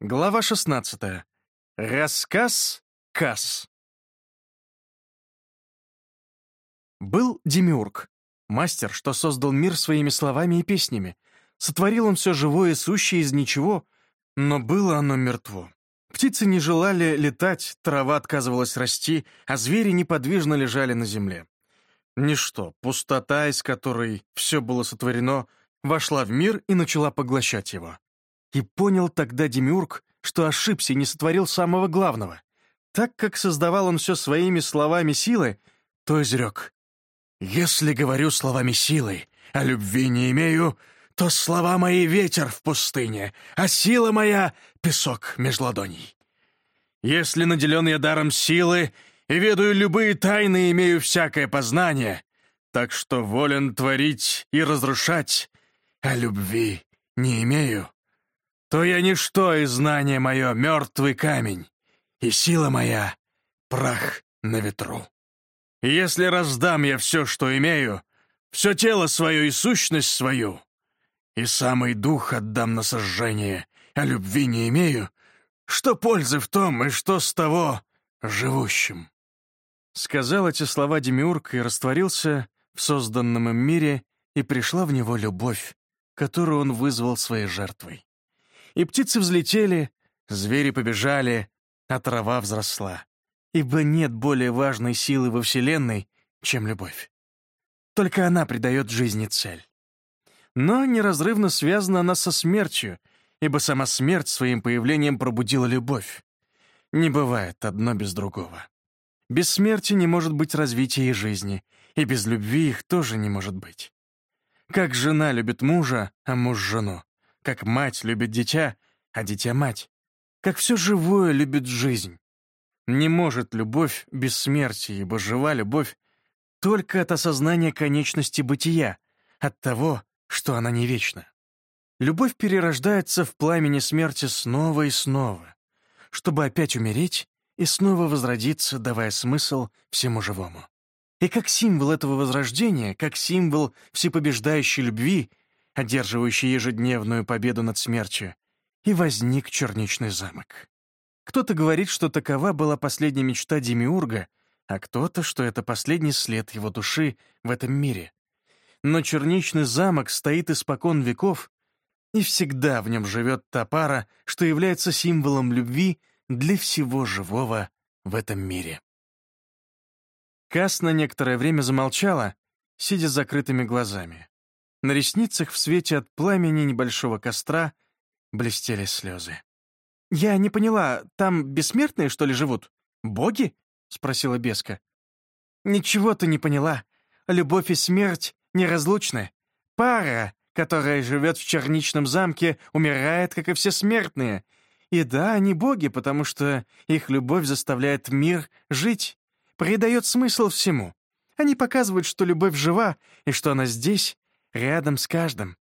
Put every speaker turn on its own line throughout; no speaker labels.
Глава 16. Рассказ Касс. Был Демиург, мастер, что создал мир своими словами и песнями. Сотворил он все живое и сущее из ничего, но было оно мертво. Птицы не желали летать, трава отказывалась расти, а звери неподвижно лежали на земле. Ничто, пустота, из которой все было сотворено, вошла в мир и начала поглощать его. И понял тогда Демиург, что ошибся и не сотворил самого главного. Так как создавал он все своими словами силы, то изрек. «Если говорю словами силы, а любви не имею, то слова мои — ветер в пустыне, а сила моя — песок меж ладоней. Если наделен я даром силы и ведаю любые тайны, имею всякое познание, так что волен творить и разрушать, а любви не имею, то я ничто, и знание мое — мертвый камень, и сила моя — прах на ветру. Если раздам я все, что имею, все тело свое и сущность свою, и самый дух отдам на сожжение, а любви не имею, что пользы в том и что с того живущим?» Сказал эти слова Демиург и растворился в созданном им мире, и пришла в него любовь, которую он вызвал своей жертвой и птицы взлетели, звери побежали, а трава взросла. Ибо нет более важной силы во Вселенной, чем любовь. Только она придает жизни цель. Но неразрывно связана она со смертью, ибо сама смерть своим появлением пробудила любовь. Не бывает одно без другого. Без смерти не может быть развития и жизни, и без любви их тоже не может быть. Как жена любит мужа, а муж — жену как мать любит дитя, а дитя — мать, как все живое любит жизнь. Не может любовь без смерти, ибо жива любовь только от осознания конечности бытия, от того, что она не вечна. Любовь перерождается в пламени смерти снова и снова, чтобы опять умереть и снова возродиться, давая смысл всему живому. И как символ этого возрождения, как символ всепобеждающей любви — одерживающий ежедневную победу над смертью, и возник черничный замок. Кто-то говорит, что такова была последняя мечта Демиурга, а кто-то, что это последний след его души в этом мире. Но черничный замок стоит испокон веков, и всегда в нем живет та пара, что является символом любви для всего живого в этом мире. Кас на некоторое время замолчала, сидя с закрытыми глазами. На ресницах в свете от пламени небольшого костра блестели слезы. «Я не поняла, там бессмертные, что ли, живут? Боги?» — спросила Беска. «Ничего ты не поняла. Любовь и смерть неразлучны. Пара, которая живет в черничном замке, умирает, как и все смертные. И да, они боги, потому что их любовь заставляет мир жить, придает смысл всему. Они показывают, что любовь жива и что она здесь, рядом с каждым.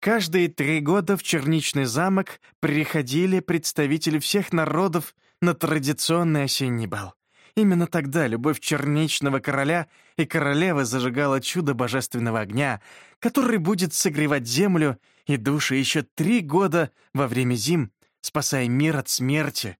Каждые три года в Черничный замок приходили представители всех народов на традиционный осенний бал. Именно тогда любовь черничного короля и королевы зажигала чудо божественного огня, который будет согревать землю и души еще три года во время зим, спасая мир от смерти.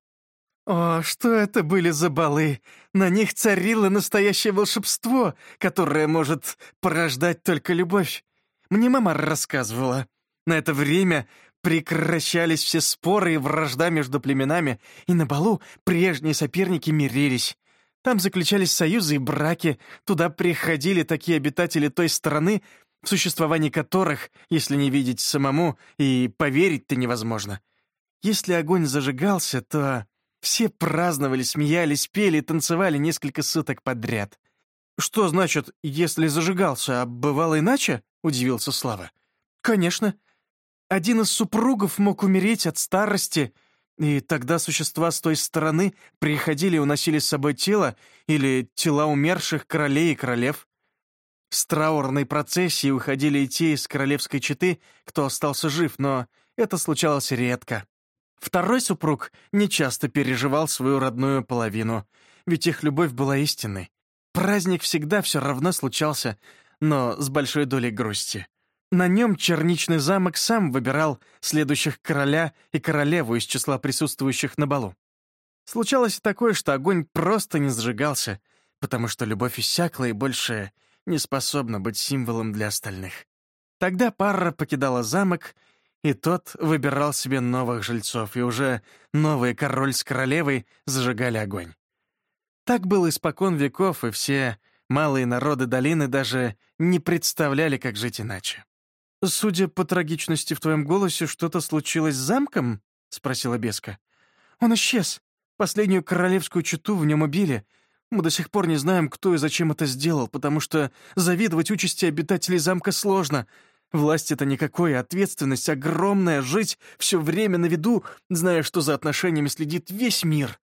О, что это были за балы! На них царило настоящее волшебство, которое может порождать только любовь. Мне мама рассказывала. На это время прекращались все споры и вражда между племенами, и на балу прежние соперники мирились. Там заключались союзы и браки, туда приходили такие обитатели той страны, в существовании которых, если не видеть самому, и поверить-то невозможно. Если огонь зажигался, то все праздновали, смеялись, пели и танцевали несколько суток подряд. Что значит, если зажигался, а бывало иначе? Удивился Слава. «Конечно. Один из супругов мог умереть от старости, и тогда существа с той стороны приходили и уносили с собой тело или тела умерших королей и королев. С траурной процессии уходили и те из королевской четы, кто остался жив, но это случалось редко. Второй супруг нечасто переживал свою родную половину, ведь их любовь была истинной. Праздник всегда все равно случался, но с большой долей грусти. На нем черничный замок сам выбирал следующих короля и королеву из числа присутствующих на балу. Случалось такое, что огонь просто не сжигался, потому что любовь иссякла и больше не способна быть символом для остальных. Тогда пара покидала замок, и тот выбирал себе новых жильцов, и уже новый король с королевой зажигали огонь. Так было испокон веков, и все малые народы долины даже не представляли, как жить иначе. «Судя по трагичности в твоем голосе, что-то случилось с замком?» — спросила Беска. «Он исчез. Последнюю королевскую читу в нем убили. Мы до сих пор не знаем, кто и зачем это сделал, потому что завидовать участи обитателей замка сложно. Власть — это никакой, ответственность огромная, жить все время на виду, зная, что за отношениями следит весь мир.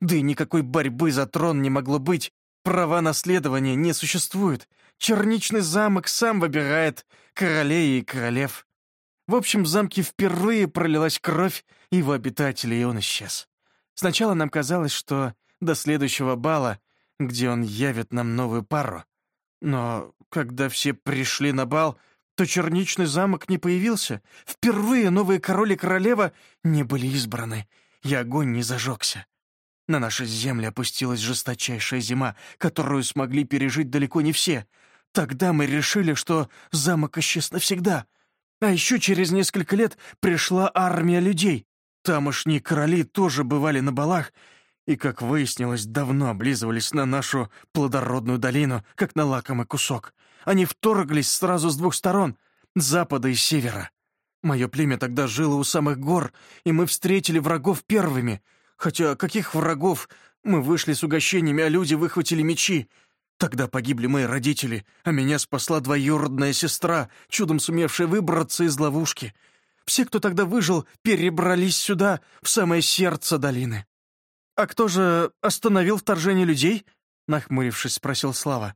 Да и никакой борьбы за трон не могло быть. Права наследования не существует. Черничный замок сам выбирает королей и королев. В общем, в замке впервые пролилась кровь его обитателей, и он исчез. Сначала нам казалось, что до следующего бала, где он явит нам новую пару. Но когда все пришли на бал, то черничный замок не появился. Впервые новые король и королева не были избраны, и огонь не зажегся. На наши земли опустилась жесточайшая зима, которую смогли пережить далеко не все. Тогда мы решили, что замок исчез навсегда. А еще через несколько лет пришла армия людей. Тамошние короли тоже бывали на балах и, как выяснилось, давно облизывались на нашу плодородную долину, как на лакомый кусок. Они вторглись сразу с двух сторон — запада и севера. Мое племя тогда жило у самых гор, и мы встретили врагов первыми. Хотя каких врагов? Мы вышли с угощениями, а люди выхватили мечи. Тогда погибли мои родители, а меня спасла двоюродная сестра, чудом сумевшая выбраться из ловушки — все, кто тогда выжил, перебрались сюда, в самое сердце долины. «А кто же остановил вторжение людей?» — нахмурившись, спросил Слава.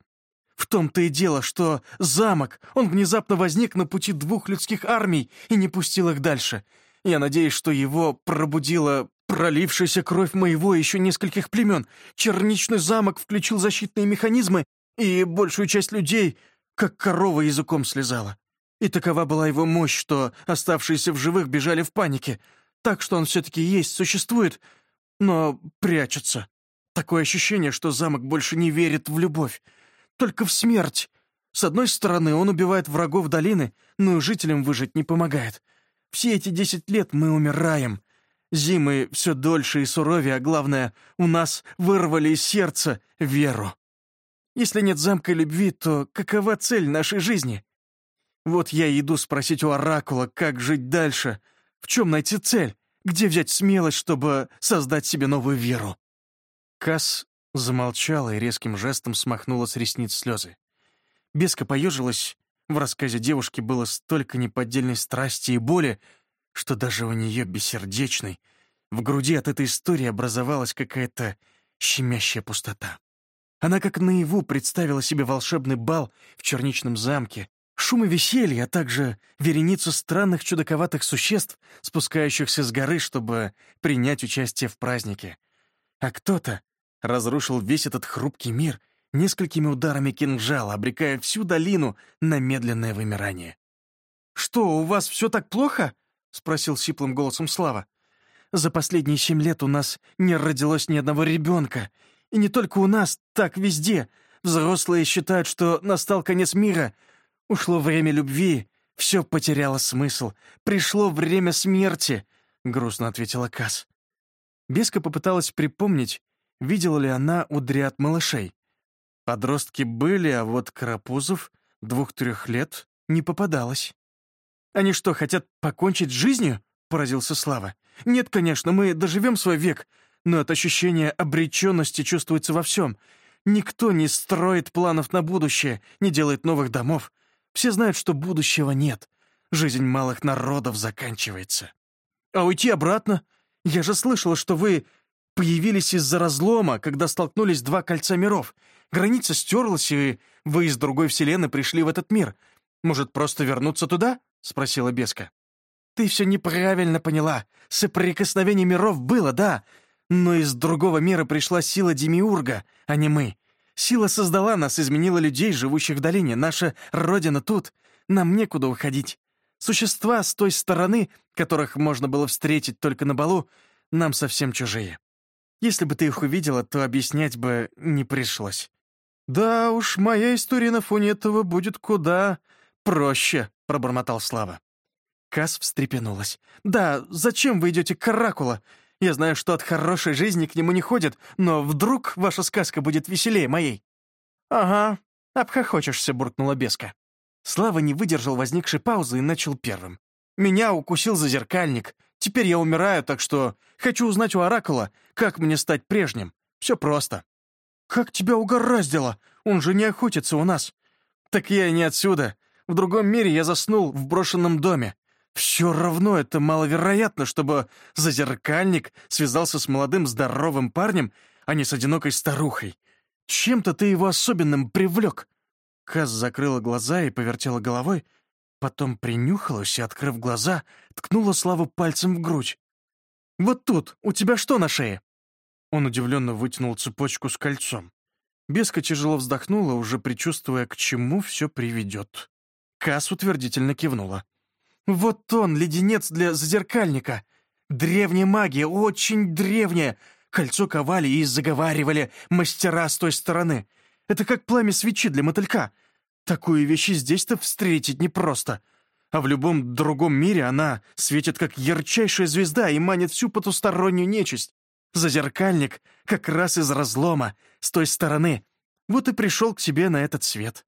«В том-то и дело, что замок, он внезапно возник на пути двух людских армий и не пустил их дальше. Я надеюсь, что его пробудила пролившаяся кровь моего еще нескольких племен. Черничный замок включил защитные механизмы, и большую часть людей, как корова языком слезала. И такова была его мощь, что оставшиеся в живых бежали в панике. Так что он все-таки есть, существует, но прячется. Такое ощущение, что замок больше не верит в любовь, только в смерть. С одной стороны, он убивает врагов долины, но и жителям выжить не помогает. Все эти десять лет мы умираем. Зимы все дольше и суровее, а главное, у нас вырвали из сердца веру. Если нет замка любви, то какова цель нашей жизни? Вот я иду спросить у Оракула, как жить дальше, в чем найти цель, где взять смелость, чтобы создать себе новую веру. Касс замолчала и резким жестом смахнула с ресниц слезы. Беска поежилась, в рассказе девушки было столько неподдельной страсти и боли, что даже у нее бессердечной в груди от этой истории образовалась какая-то щемящая пустота. Она как наяву представила себе волшебный бал в черничном замке, Шум и веселье, а также вереницу странных чудаковатых существ, спускающихся с горы, чтобы принять участие в празднике. А кто-то разрушил весь этот хрупкий мир несколькими ударами кинжала, обрекая всю долину на медленное вымирание. «Что, у вас все так плохо?» — спросил сиплым голосом Слава. «За последние семь лет у нас не родилось ни одного ребенка. И не только у нас, так везде. Взрослые считают, что настал конец мира — Ушло время любви, все потеряло смысл. Пришло время смерти, — грустно ответила Касс. Беска попыталась припомнить, видела ли она у дряд малышей. Подростки были, а вот Карапузов двух-трех лет не попадалось. «Они что, хотят покончить с жизнью?» — поразился Слава. «Нет, конечно, мы доживем свой век, но это ощущение обреченности чувствуется во всем. Никто не строит планов на будущее, не делает новых домов. Все знают, что будущего нет. Жизнь малых народов заканчивается. А уйти обратно? Я же слышала, что вы появились из-за разлома, когда столкнулись два кольца миров. Граница стерлась, и вы из другой вселенной пришли в этот мир. Может, просто вернуться туда?» — спросила Беска. «Ты все неправильно поняла. Соприкосновение миров было, да, но из другого мира пришла сила Демиурга, а не мы. Сила создала нас, изменила людей, живущих в долине. Наша родина тут. нам некуда уходить. Существа с той стороны, которых можно было встретить только на балу, нам совсем чужие. Если бы ты их увидела, то объяснять бы не пришлось. «Да уж, моя история на фоне этого будет куда проще», — пробормотал Слава. Кас встрепенулась. «Да, зачем вы идете к Каракула? Я знаю, что от хорошей жизни к нему не ходят, но вдруг ваша сказка будет веселее моей?» «Ага, обхохочешься», — буркнула Беска. Слава не выдержал возникшей паузы и начал первым. «Меня укусил зазеркальник. Теперь я умираю, так что хочу узнать у Оракула, как мне стать прежним. Все просто». «Как тебя угораздило? Он же не охотится у нас». «Так я и не отсюда. В другом мире я заснул в брошенном доме. Все равно это маловероятно, чтобы зазеркальник связался с молодым здоровым парнем, а не с одинокой старухой. Чем-то ты его особенным привлек». Каз закрыла глаза и повертела головой, потом принюхалась и, открыв глаза, ткнула Славу пальцем в грудь. «Вот тут, у тебя что на шее?» Он удивленно вытянул цепочку с кольцом. Беска тяжело вздохнула, уже предчувствуя, к чему все приведет. Кас утвердительно кивнула. «Вот он, леденец для зазеркальника! Древняя магия, очень древняя! Кольцо ковали и заговаривали мастера с той стороны. Это как пламя свечи для мотылька. Такую вещь здесь-то встретить непросто. А в любом другом мире она светит как ярчайшая звезда и манит всю потустороннюю нечисть. Зазеркальник как раз из разлома, с той стороны. Вот и пришел к себе на этот свет».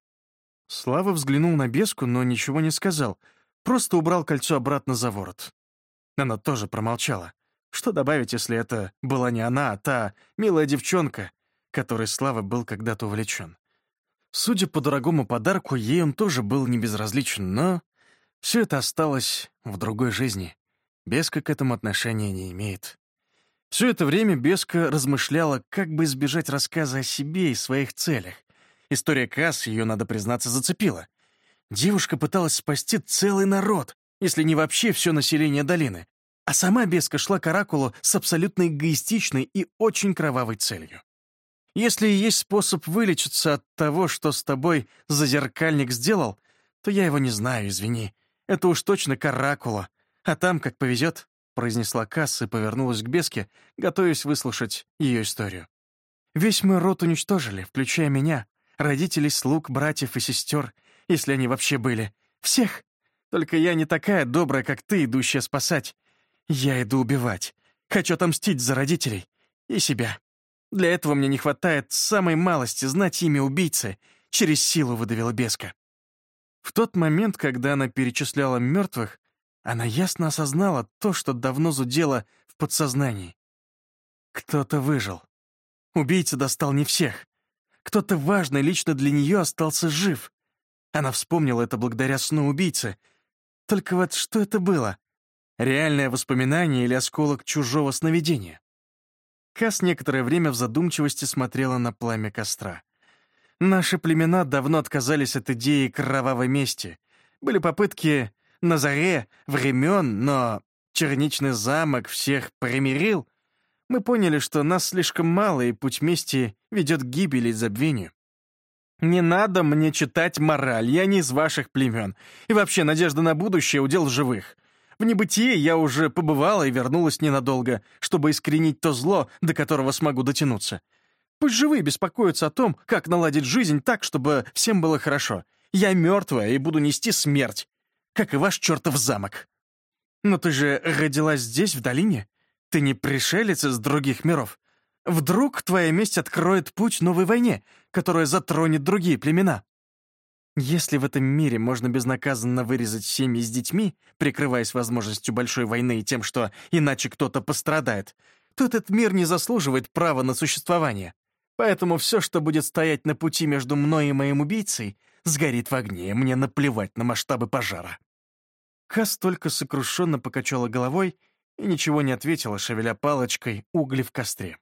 Слава взглянул на беску, но ничего не сказал, просто убрал кольцо обратно за ворот. Она тоже промолчала. Что добавить, если это была не она, а та милая девчонка, которой Слава был когда-то увлечен? Судя по дорогому подарку, ей он тоже был не безразличен, но все это осталось в другой жизни. Беска к этому отношения не имеет. Все это время Беска размышляла, как бы избежать рассказа о себе и своих целях. История Касс ее, надо признаться, зацепила. Девушка пыталась спасти целый народ, если не вообще все население долины. А сама Беска шла к Оракулу с абсолютно эгоистичной и очень кровавой целью. Если есть способ вылечиться от того, что с тобой зазеркальник сделал, то я его не знаю, извини. Это уж точно к Оракулу. А там, как повезет, — произнесла Касс и повернулась к Беске, готовясь выслушать ее историю. «Весь мой род уничтожили, включая меня, родителей, слуг, братьев и сестер, если они вообще были. Всех. Только я не такая добрая, как ты, идущая спасать. Я иду убивать. Хочу отомстить за родителей и себя. Для этого мне не хватает самой малости знать имя убийцы. Через силу выдавила Беска. В тот момент, когда она перечисляла мертвых, она ясно осознала то, что давно зудело в подсознании. Кто-то выжил. Убийца достал не всех. Кто-то важный лично для нее остался жив. Она вспомнила это благодаря сну убийцы. Только вот что это было? Реальное воспоминание или осколок чужого сновидения? Кас некоторое время в задумчивости смотрела на пламя костра. Наши племена давно отказались от идеи кровавой мести. Были попытки на заре времен, но черничный замок всех примирил, мы поняли, что нас слишком мало, и путь мести ведет к гибели и забвению. Не надо мне читать мораль, я не из ваших племен. И вообще, надежда на будущее — удел живых. В небытие я уже побывала и вернулась ненадолго, чтобы искоренить то зло, до которого смогу дотянуться. Пусть живые беспокоятся о том, как наладить жизнь так, чтобы всем было хорошо. Я мертвая и буду нести смерть как и ваш чертов замок. Но ты же родилась здесь, в долине? Ты не пришелец из других миров? Вдруг твоя месть откроет путь новой войне, которая затронет другие племена? Если в этом мире можно безнаказанно вырезать семьи с детьми, прикрываясь возможностью большой войны и тем, что иначе кто-то пострадает, то этот мир не заслуживает права на существование. Поэтому все, что будет стоять на пути между мной и моим убийцей, сгорит в огне, мне наплевать на масштабы пожара». Кас только сокрушенно покачала головой и ничего не ответила, шевеля палочкой угли в костре.